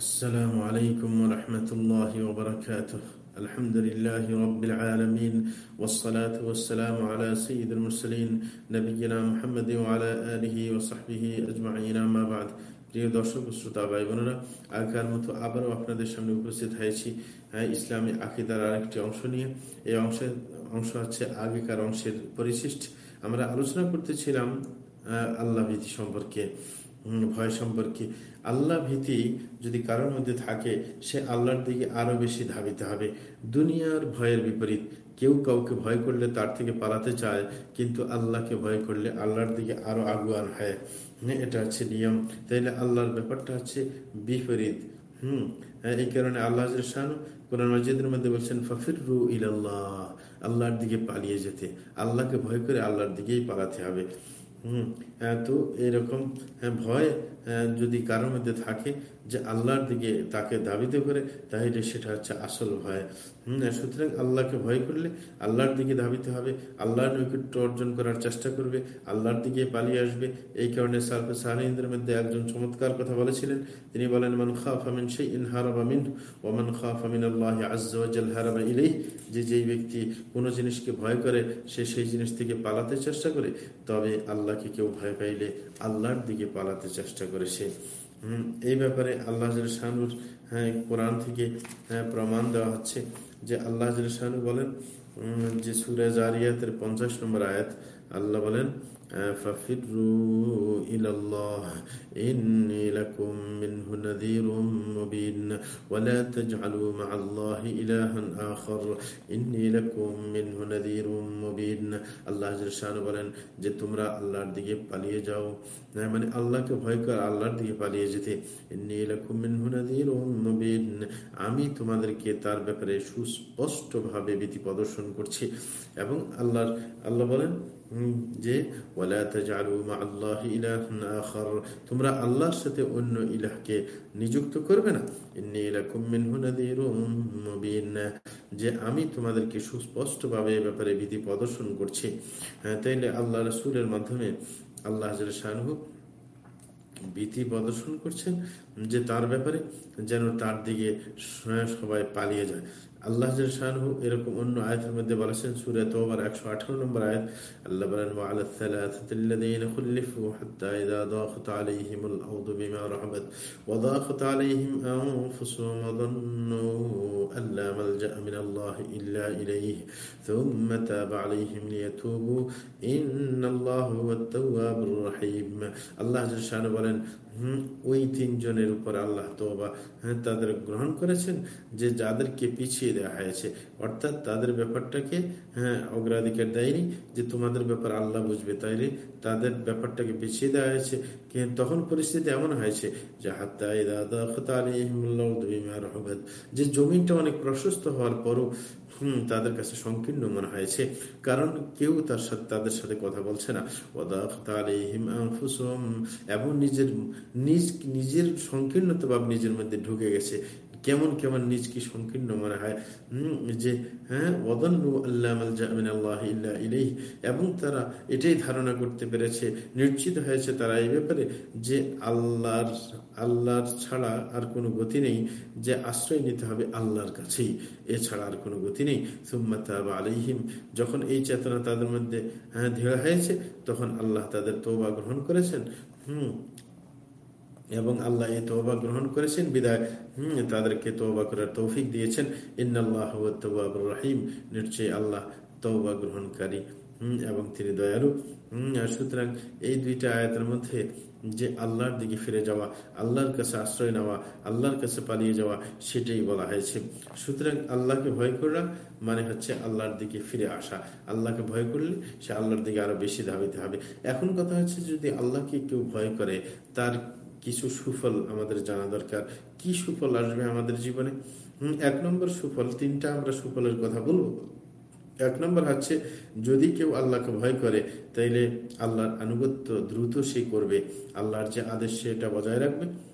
السلام عليكم ورحمة الله وبركاته الحمد لله رب العالمين والصلاة والسلام على سيد المرسلين نبينا محمد وعلى آله وصحبه أجمعين ما بعد প্রিয় দর্শক শ্রোতা ভাই বোনেরা আগের মতো আবারও আপনাদের সামনে উপস্থিত হয়েছি হ্যাঁ ইসলামী আকিদার আরেকটি অংশ নিয়ে এই অংশের অংশ হচ্ছে আগেকার অংশের পরিশিষ্ট আমরা আলোচনা করতেছিলাম আল্লাহ ভীতি সম্পর্কে ভয় সম্পর্কে আল্লাহ ভীতি যদি কারোর মধ্যে থাকে, সে আল্লাহর দিকে আরও বেশি ধাবিতে হবে। দুনিয়ার ভয়ের বিপরীত। কেউ কাউকে ভয় করলে তার থেকে পালাতে চায়, কিন্তু আল্লাহকে ভয় করলে আল্লাহর দিকে আরও আগুয়ান হয়। এটা হচ্ছে নিয়ম। তাইলে আল্লাহর ব্যাপারটা হচ্ছে বিপরীত। হম এই কারণে আল্লাহ কোরআন মসজিদের মধ্যে বলছেন ফফির রু ইল্লাহ আল্লাহর দিকে পালিয়ে যেতে। আল্লাহকে ভয় করে আল্লাহর দিকেই পালাতে হবে। হম তো এরকম ভয় যদি কারোর মধ্যে থাকে যে আল্লাহর দিকে তাকে দাবিতে করে, তাহলে সেটা হচ্ছে আসল ভয়। হম সুতরাং আল্লাহকে ভয় করলে আল্লাহর দিকে ধাবিতে হবে, আল্লাহর নৈকট্য অর্জন করার চেষ্টা করবে, আল্লাহর দিকে পালিয়ে আসবে। এই কারণে সালফে সাহানিদের মধ্যে একজন চমৎকার কথা বলেছিলেন। তিনি বলেন, মান খাফ আমিন সেই ইন হারাবা মিন ওমান খাফ আমিন আল্লাহ আজ্জাল হারাবা ইলেই যে যেই ব্যক্তি কোনো জিনিসকে ভয় করে, সে সেই জিনিস থেকে পালাতে চেষ্টা করে, তবে আল্লাহকে কেউ ভয় পাইলে আল্লাহর দিকে পালাতে চেষ্টা করেছে এই ব্যাপারে আল্লাহ শাহুর হ্যাঁ কোরআন থেকে হ্যাঁ প্রমাণ দেওয়া হচ্ছে যে আল্লাহ শাহু বলেন যে সুরে জারিয়াতের পঞ্চাশ নম্বর আয়াত, আল্লাহ বলেন ففروا إلى الله إني لكم منه نذير مبين ولا تجعلوا مع الله إلها آخر إني لكم منه نذير مبين আল্লাহ শান বলেন যে তোমরা আল্লাহর দিকে পালিয়ে যাও মানে আল্লাহকে ভয় কর আল্লাহর দিকে পালিয়ে যেতে আমি তোমাদেরকে তার ব্যাপারে সুস্পষ্ট ভাবে ভীতি প্রদর্শন করছি এবং আল্লাহর আল্লাহ বলেন যে তোমরা আল্লাহর সাথে অন্য ইলাহকে নিযুক্ত করবে না। যে আমি তোমাদেরকে সুস্পষ্ট ভাবে ব্যাপারে বিধি প্রদর্শন করছি। হ্যাঁ, তাইলে আল্লাহ রসুলের মাধ্যমে আল্লাহ শাহরুখ বিধি প্রদর্শন করছেন। যে তার ব্যাপারে যেন তার দিকে সবাই পালিয়ে যায় আল্লাহ এরকম অন্য আয়াতের মধ্যে বলেছেন সুরে তোবার একশো আঠারো নম্বর আয়াত আল্লাহ বলেন وعلى الثلاثة الذين خلفوا حتى إذا ضاقت عليهم الأرض بما رحبت وضاقت عليهم أنفسهم وظنوا أن لا ملجأ من الله إلا إليه ثم تاب عليهم ليتوبوا إن الله هو التواب الرحيم আল্লাহ বলেন ওই তিনজনের উপর আল্লাহ তোবা হ্যাঁ তাদের গ্রহণ করেছেন যে যাদেরকে পিছিয়ে দেওয়া হয়েছে। অর্থাৎ তাদের ব্যাপারটাকে হ্যাঁ অগ্রাধিকার দেয়নি যে তোমাদের ব্যাপার আল্লাহ বুঝবে। তাইলে তাদের ব্যাপারটাকে পিছিয়ে দেওয়া হয়েছে। তখন পরিস্থিতি এমন হয়েছে যে হাত্তাই দাদা যে জমিনটা অনেক প্রশস্ত হওয়ার পরও হম তাদের কাছে সংকীর্ণ মনে হয়েছে। কারণ কেউ তার সাথে তাদের সাথে কথা বলছে না। এবং নিজের নিজ নিজের সংকীর্ণতা বা নিজের মধ্যে ঢুকে গেছে। কেমন কেমন নিজকে সংকীর্ণ মনে হয়? যে হ্যাঁ আল্লাহ এবং তারা এটাই ধারণা করতে পেরেছে, নিশ্চিত হয়েছে তারা এই ব্যাপারে যে আল্লাহর আল্লাহর ছাড়া আর কোনো গতি নেই, যে আশ্রয় নিতে হবে আল্লাহর কাছেই। এছাড়া আর কোনো গতি নেই। সুম্মাতা আলিহিম যখন এই চেতনা তাদের মধ্যে হ্যাঁ ধীর হয়েছে, তখন আল্লাহ তাদের তোবা গ্রহণ করেছেন। হম এবং আল্লাহ এই তোবা গ্রহণ করেছেন। বিদায়। হম, তাদেরকে তোবা করার তৌফিক দিয়েছেন। ইন্নআল্লাহ রহিম। নিশ্চয়ই আল্লাহ তৌবা গ্রহণকারী। এবং তিনি দয়ালু। সুতরাং এই দুইটা আয়াতের মধ্যে যে আল্লাহর দিকে ফিরে যাওয়া, আল্লাহর কাছে আশ্রয় নেওয়া, আল্লাহর কাছে পালিয়ে যাওয়া, সেটাই বলা হয়েছে। সুতরাং আল্লাহকে ভয় করা মানে হচ্ছে আল্লাহর দিকে ফিরে আসা। আল্লাহকে ভয় করলে সে আল্লাহর দিকে আরও বেশি ধাবিতে হবে। এখন কথা হচ্ছে যদি আল্লাহকে কেউ ভয় করে, তার কিছু সুফল আমাদের জানা দরকার। কি সুফল আসবে আমাদের জীবনে? এক নম্বর সুফল, তিনটা আমরা সুফলের কথা বলব। এক নম্বর হচ্ছে, যদি কেউ আল্লাহকে ভয় করে, তাইলে আল্লাহর আনুগত্য দ্রুত সে করবে। আল্লাহর যে আদেশ, সেটা বজায় রাখবে।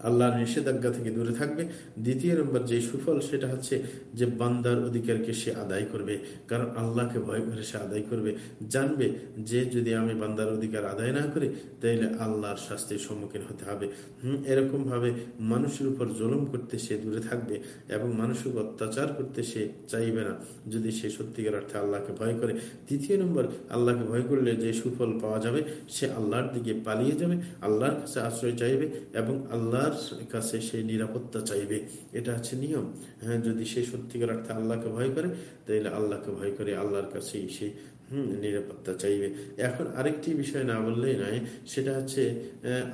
আল্লাহর নিষেধাজ্ঞা থেকে দূরে থাকবে। দ্বিতীয় নম্বর যে সুফল, সেটা হচ্ছে যে বান্দার অধিকারকে সে আদায় করবে। কারণ আল্লাহকে ভয় করে সে আদায় করবে। জানবে যে যদি আমি বান্দার অধিকার আদায় না করি, তাইলে আল্লাহর শাস্তির সম্মুখীন হতে হবে। হম, এরকমভাবে মানুষের উপর জলম করতে সে দূরে থাকবে এবং মানুষের অত্যাচার করতে সে চাইবে না যদি সে সত্যিকার অর্থে আল্লাহকে ভয় করে। তৃতীয় নম্বর, আল্লাহকে ভয় করলে যে সুফল পাওয়া যাবে, সে আল্লাহর দিকে পালিয়ে যাবে, আল্লাহর কাছে আশ্রয় চাইবে এবং আল্লাহ আল্লাহর কাছে সে নিরাপত্তা চাইবে। এটা হচ্ছে নিয়ম। হ্যাঁ যদি সে সত্যিকার অর্থে আল্লাহকে ভয় করে, তাহলে আল্লাহকে ভয় করে আল্লাহর কাছেই সে, হম, নিরাপত্তা চাইবে। এখন আরেকটি বিষয় না বললেই নয়, সেটা হচ্ছে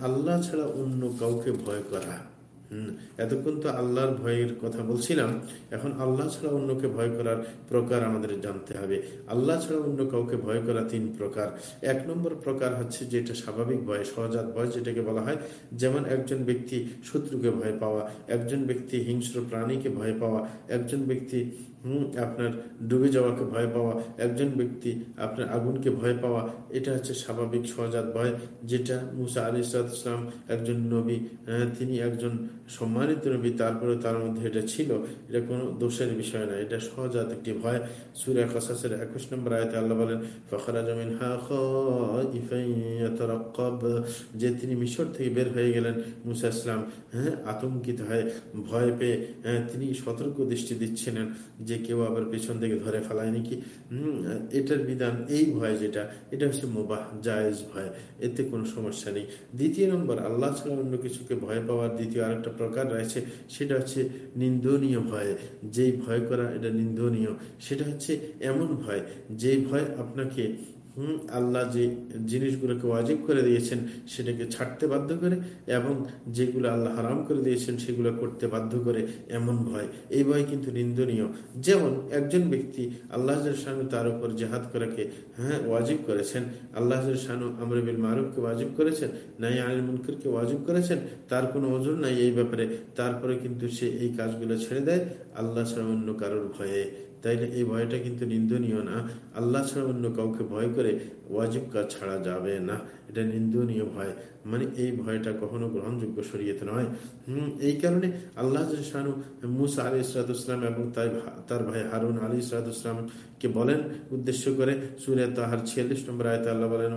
আল্লাহ ছাড়া অন্য কাউকে ভয় করা। এতক্ষণ তো আল্লাহর ভয়ের কথা বলছিলাম, এখন আল্লাহ ছাড়া অন্যকে ভয় করার প্রকার আমাদের জানতে হবে। আল্লাহ ছাড়া অন্য কাউকে ভয় করা তিন প্রকার। এক নম্বর প্রকার হচ্ছে যেটা স্বাভাবিক ভয়, সহজাত ভয় যেটাকে বলা হয়, যেমন একজন ব্যক্তি শত্রুকে ভয় পাওয়া, একজন ব্যক্তি হিংস্র প্রাণীকে ভয় পাওয়া, একজন ব্যক্তি হম আপনার ডুবে যাওয়াকে ভয় পাওয়া একজন ব্যক্তি আপনার আগুনকে ভয় পাওয়া এটা হচ্ছে স্বাভাবিক সহজাত ভয় যেটা মুসা আলি ইসলাম একজন নবী তিনি একজন সম্মানিত নবী তারপরে তার মধ্যে এটা ছিল এটা কোনো দোষের বিষয় না এটা সহজাত একটি ভয়। সুরে কাসাসের একুশ নম্বর আয়তে আল্লাহ বলেন ফখরা জমিন যে তিনি মিশর থেকে বের হয়ে গেলেন মুসা ইসলাম হ্যাঁ আতঙ্কিত হয়ে ভয় পেয়ে হ্যাঁ, তিনি সতর্ক দৃষ্টি দিচ্ছিলেন যে কেউ আবার পেছন থেকে ধরে ফেলায় নাকি এটার বিধান এই ভয় যেটা, এটা হচ্ছে মোবাহ, জায়েজ ভয়। এতে কোনো সমস্যা নেই। দ্বিতীয় নম্বর, আল্লাহ ছাড়া অন্য কিছুকে ভয় পাওয়ার দ্বিতীয় আরেকটা প্রকার রয়েছে, সেটা হচ্ছে নিন্দনীয় ভয়। যেই ভয় করা, এটা নিন্দনীয়। সেটা হচ্ছে এমন ভয় যে ভয় আপনাকে হুম, আল্লাহ যে জিনিসগুলোকে ওয়াজিব করে দিয়েছেন সেটাকে ছাড়তে বাধ্য করে এবং যেগুলো আল্লাহ হারাম করে দিয়েছেন সেগুলো করতে বাধ্য করে এমন ভয়। এই ভয় কিন্তু নিন্দনীয়। যেমন একজন ব্যক্তি আল্লাহ শানু তার উপর জেহাদ করাকে হ্যাঁ ওয়াজিব করেছেন। আল্লাহ শানু আমরবিল মারুফকে ওয়াজিব করেছেন। নাই আলিম মুনকরকে ওয়াজিব করেছেন। তার কোনো ওজন নাই এই ব্যাপারে। তারপরে কিন্তু সে এই কাজগুলো ছেড়ে দেয়। আল্লাহ ছাড়া অন্য কারোর ভয়ে। তাইলে এই ভয়টা কিন্তু নিন্দনীয় না। আল্লাহ ছাড়া অন্য কাউকে ভয় করে ওয়াজিব কাজ ছাড়া যাবে না। এটা নিন্দনীয় ভয়। মানে এই ভয়টা কখনো গ্রহণযোগ্য শরীয়তে নয়। এই কারণে আল্লাহ শানু মুসা আলী ইসরাতাম এবং তাই তার ভাই হারুন আলী ইসরাতামকে বলেন, উদ্দেশ্য করে সুরে তাহার ছিয়াল্লিশ নম্বর আয়তে আল্লাহ বলেন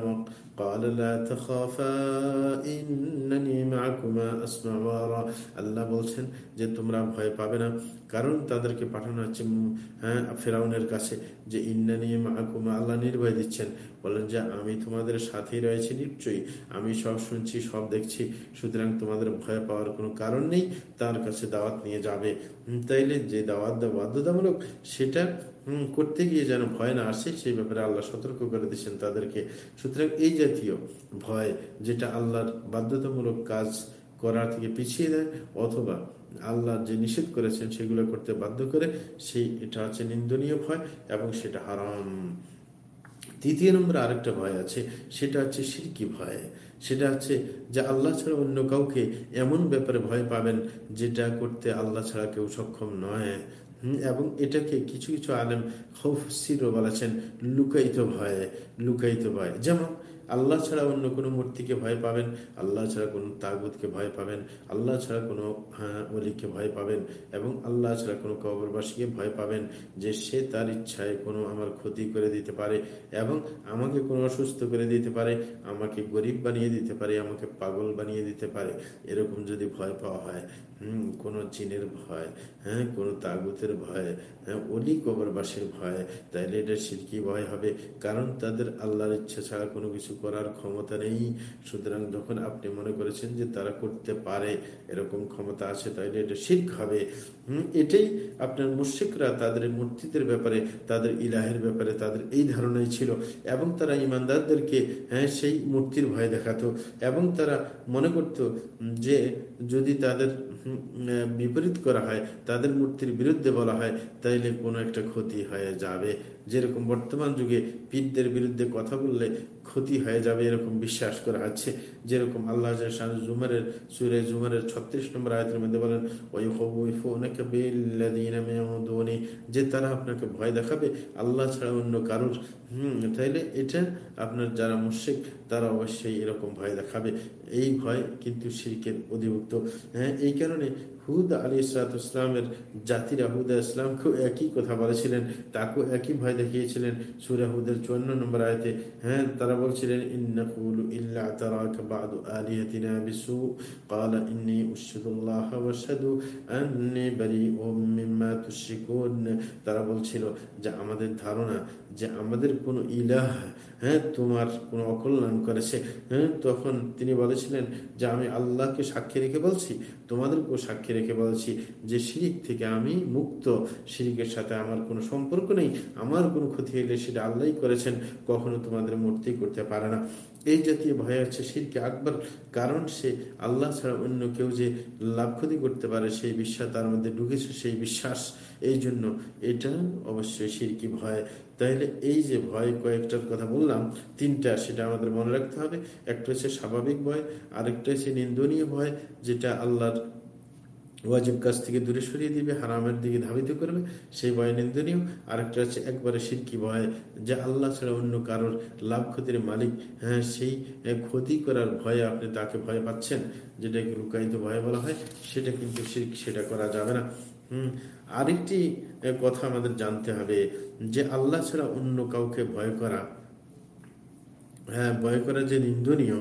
আল্লাহ বলছেন যে, তোমরা ভয় পাবে না। কারণ তাদেরকে পাঠানো হচ্ছে হ্যাঁ ফেরাউনের কাছে যে, ইন্নানি মাহকুমা আল্লাহ নির্ভয় দিচ্ছেন। বলেন যে আমি তোমাদের সাথেই রয়েছি নিশ্চয়ই। আমি সব শুনছি, সব দেখছি। সুতরাং তোমাদের ভয় পাওয়ার কোনো কারণ নেই, তার কাছে দাওয়াত নিয়ে যাবে। তাইলে যে দাওয়াত বাধ্যতামূলক সেটা করতে গিয়ে যেন ভয় না আসে, সেই ব্যাপারে আল্লাহ সতর্ক করে দিচ্ছেন তাদেরকে। সুতরাং এই জাতীয় ভয় যেটা আল্লাহর বাধ্যতামূলক কাজ করার থেকে পিছিয়ে দেয়, অথবা আল্লাহ যে নিষেধ করেছেন সেগুলো করতে বাধ্য করে, সেই, এটা হচ্ছে নিন্দনীয় ভয় এবং সেটা হারাম। তৃতীয় নম্বরে আরেকটা ভয় আছে, সেটা হচ্ছে সিরকি ভয়। সেটা হচ্ছে যে আল্লাহ ছাড়া অন্য কাউকে এমন ব্যাপারে ভয় পাবেন যেটা করতে আল্লাহ ছাড়া কেউ সক্ষম নয়। এবং এটাকে কিছু কিছু আলেম খৌফ সিরো বলেছেন, লুকায়িত ভয় লুকায়িত ভয়। যেমন আল্লাহ ছাড়া অন্য কোনো মূর্তিকে ভয় পাবেন, আল্লাহ ছাড়া কোনো তাগুদকে ভয় পাবেন, আল্লাহ ছাড়া কোনো অলিকে ভয় পাবেন এবং আল্লাহ ছাড়া কোনো কবরবাসীকে ভয় পাবেন যে সে তার ইচ্ছায় কোনো আমার ক্ষতি করে দিতে পারে এবং আমাকে কোনো অসুস্থ করে দিতে পারে, আমাকে গরিব বানিয়ে দিতে পারে, আমাকে পাগল বানিয়ে দিতে পারে। এরকম যদি ভয় পাওয়া হয় হম, কোনো চিনের ভয় হ্যাঁ কোনো তাগুতের ভয় হ্যাঁ অলি কবরবাসীর ভয়, তাইলে এটা সিরকি ভয় হবে। কারণ তাদের আল্লাহর ইচ্ছা ছাড়া কোনো কিছু করার ক্ষমতা নেই। সুতরাং যখন আপনি মনে করেছেন যে তারা করতে পারে, এরকম ক্ষমতা আছে, তাইলে এটা শির্ক হবে। হম, এটাই আপনার মুর্শিকরা তাদের মূর্তিদের ব্যাপারে, তাদের ইলাহের ব্যাপারে তাদের এই ধারণাই ছিল। এবং তারা ইমানদারদেরকে হ্যাঁ সেই মূর্তির ভয় দেখাতো। এবং তারা মনে করত যে যদি তাদের বিপরীত করা হয়, তাদের মূর্তির বিরুদ্ধে বলা হয়, তাইলে কোনো একটা ক্ষতি হয়ে যাবে। যেরকম বর্তমান যুগে পীরদের বিরুদ্ধে কথা বললে ক্ষতি হয়ে যাবে এরকম বিশ্বাস করা হচ্ছে। যেরকম আল্লাহ জুমারের সুরে জুমারের ছত্রিশ নম্বর আয়তের মধ্যে বলেন ওই যে তারা আপনাকে ভয় দেখাবে, আল্লাহ ছাড়া অন্য কারোর হম তাইলে এটা আপনার যারা মুশিক তারা অবশ্যই এরকম ভয় দেখাবে এই ভয় কিন্তু শিরকের অধিভুক্ত হ্যাঁ এই কারণে হুদ আলী ইসলামের জাতিরা হুদা ইসলামকেও একই কথা বলেছিলেন তাকেও একই ভয় দেখিয়েছিলেন সুরা হুদের চুয়ান্ন নম্বর আয়তে হ্যাঁ তারা বলছিলেন ইন্নাকুল ইল্লা তারাক বাদু আলিহাতিনা বিসু قال إني أشهد الله وأشهد أني بريء مما تشركون তারা বলছিল যে আমাদের ধারণা যে আমাদের কোন ইলাহ হ্যাঁ তোমার কোন অকল্যাণ করেছে হ্যাঁ তখন তিনি বলেছিলেন যে আমি আল্লাহকে সাক্ষী রেখে বলছি, তোমাদেরকেও সাক্ষী রেখে বলছি যে শিরিক থেকে আমি মুক্ত, শিরিকের সাথে আমার কোনো সম্পর্ক নেই, আমার কোনো ক্ষতি হইলে সেটা আল্লাহ করেছেন, কখনো তোমাদের মূর্তি করতে পারে না। এই জাতীয় ভয় হচ্ছে শিরকে আকবর? কারণ সে আল্লাহ ছাড়া অন্য কেউ যে লাভ ক্ষতি করতে পারে, সেই বিশ্বাস তার মধ্যে ঢুকেছে, সেই বিশ্বাস। এই জন্য এটা অবশ্যই শিরকি ভয়। তাহলে এই যে ভয় কয়েকটার কথা বললাম, তিনটা সেটা আমাদের মনে রাখতে হবে। একটা হচ্ছে স্বাভাবিক ভয়, আরেকটা হচ্ছে নিন্দনীয় ভয়, যেটা আল্লাহর ওয়াজিব কাজ থেকে দূরে সরিয়ে দিবে, হারামের দিকে ধাবিত করবে, সেই ভয় নিন্দনীয়। আরেকটা হচ্ছে একবারে সিরকি ভয়, যে আল্লাহ ছাড়া অন্য কারোর লাভ ক্ষতির মালিক হ্যাঁ সেই ক্ষতি করার ভয়ে আপনি তাকে ভয় পাচ্ছেন, যেটাকে লুকায়িত ভয় বলা হয়, সেটা কিন্তু সেটা করা যাবে না। হম, আরেকটি কথা আমাদের জানতে হবে, যে আল্লাহ ছাড়া অন্য কাউকে ভয় করা হ্যাঁ ভয় করা যে নিন্দনীয়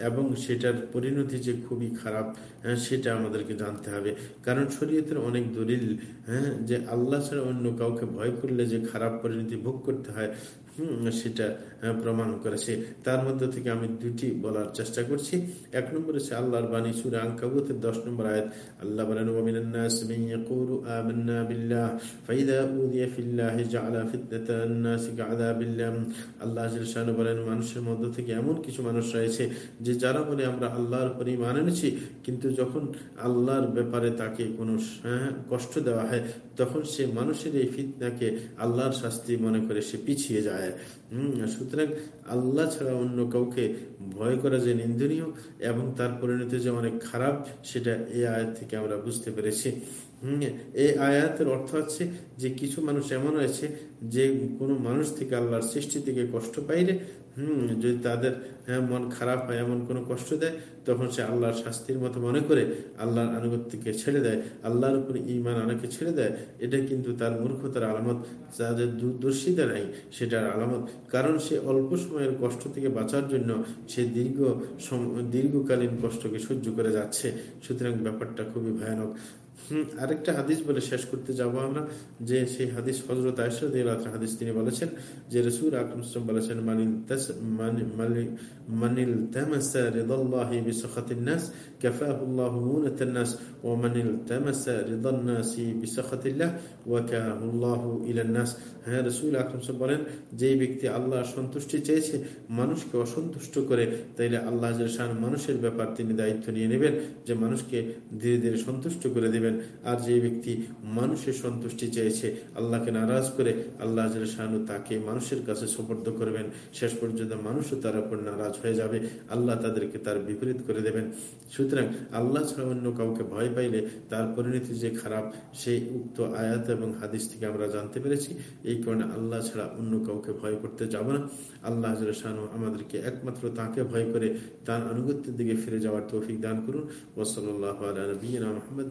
এবং সেটার পরিণতি যে খুবই খারাপ হ্যাঁ সেটা আমাদেরকে জানতে হবে। কারণ শরীয়তের অনেক দলিল হ্যাঁ যে আল্লাহ ছাড়া অন্য কাউকে ভয় করলে যে খারাপ পরিণতি ভোগ করতে হয় সেটা প্রমাণ করেছে তার মধ্যে থেকে আমি দুটি বলার চেষ্টা করছি এক নম্বর হচ্ছে আল্লাহর বাণী সুরে আঙ্কাবুতের দশ নম্বর আয়াত আল্লাহ বলেন ওমিন الناس من يقول آمنا بالله فإذا أوذي في الله جعل فتنة الناس كعذاب الله আল্লাহ জাল্লাহু বলেন মানুষের মধ্যে থেকে এমন কিছু মানুষ রয়েছে যে যারা বলে আমরা আল্লাহর উপর ঈমান এনেছি কিন্তু যখন আল্লাহর ব্যাপারে তাকে কোনো হ্যাঁ, কষ্ট দেওয়া হয় তখন সে মানুষের এই ফিতনাকে আল্লাহর শাস্তি মনে করে সে পিছিয়ে যায়। সুতরাং আল্লাহ ছাড়া অন্য কাউকে ভয় করা যে নিন্দনীয় এবং তার পরিণতি যে অনেক খারাপ সেটা এ আয়ের থেকে আমরা বুঝতে পেরেছি। এই আয়াতের অর্থ হচ্ছে যে কিছু মানুষ এমন আছে যে কোনো মানুষ থেকে আল্লাহর সৃষ্টি থেকে কষ্ট পাইলে হম যদি তাদের হ্যাঁ, মন খারাপ হয় এমন কোনো কষ্ট দেয় তখন সে আল্লাহর শাস্তির মতো মনে করে আল্লাহর আনুগত্যকে ছেড়ে দেয় আল্লাহর উপরে ইমান আনাকে ছেড়ে দেয়। এটা কিন্তু তার মূর্খতার আলামত যাদের দূরদর্শিতা নাই সেটার আলামত। কারণ সে অল্প সময়ের কষ্ট থেকে বাঁচার জন্য সে দীর্ঘ দীর্ঘকালীন কষ্টকে সহ্য করে যাচ্ছে। সুতরাং ব্যাপারটা খুবই ভয়ানক। আরেকটা হাদিস বলে শেষ করতে যাব আমরা, যে সেই হাদিস হজরত হাদিস তিনি বলেছেন, যে রসুর আকরম বলেছেন, মানিল হ্যাঁ রসুল বলেন, যেই ব্যক্তি আল্লাহ সন্তুষ্টি চেয়েছে, মানুষকে অসন্তুষ্ট করে, তাইলে আল্লাহ মানুষের ব্যাপার তিনি দায়িত্ব নিয়ে নেবেন, যে মানুষকে ধীরে ধীরে সন্তুষ্ট করে দেবেন আর যে ব্যক্তি মানুষের সন্তুষ্টি চেয়েছে আল্লাহকে নারাজ করে আল্লাহ শাহানু তাকে মানুষের কাছে সুপর্দ করবেন। শেষ পর্যন্ত মানুষও তার উপর নারাজ হয়ে যাবে। আল্লাহ তাদেরকে তার বিপরীত করে দেবেন। সুতরাং আল্লাহ ছাড়া অন্য কাউকে ভয় পাইলে তার পরিণতি যে খারাপ, সেই উক্ত আয়াত এবং হাদিস থেকে আমরা জানতে পেরেছি। এই কারণে আল্লাহ ছাড়া অন্য কাউকে ভয় করতে যাব না। আল্লাহ শাহানু আমাদেরকে একমাত্র তাকে ভয় করে তার আনুগত্যের দিকে ফিরে যাওয়ার তৌফিক দান করুন। ওসল্লাহ আলী নবীনা মোহাম্মদ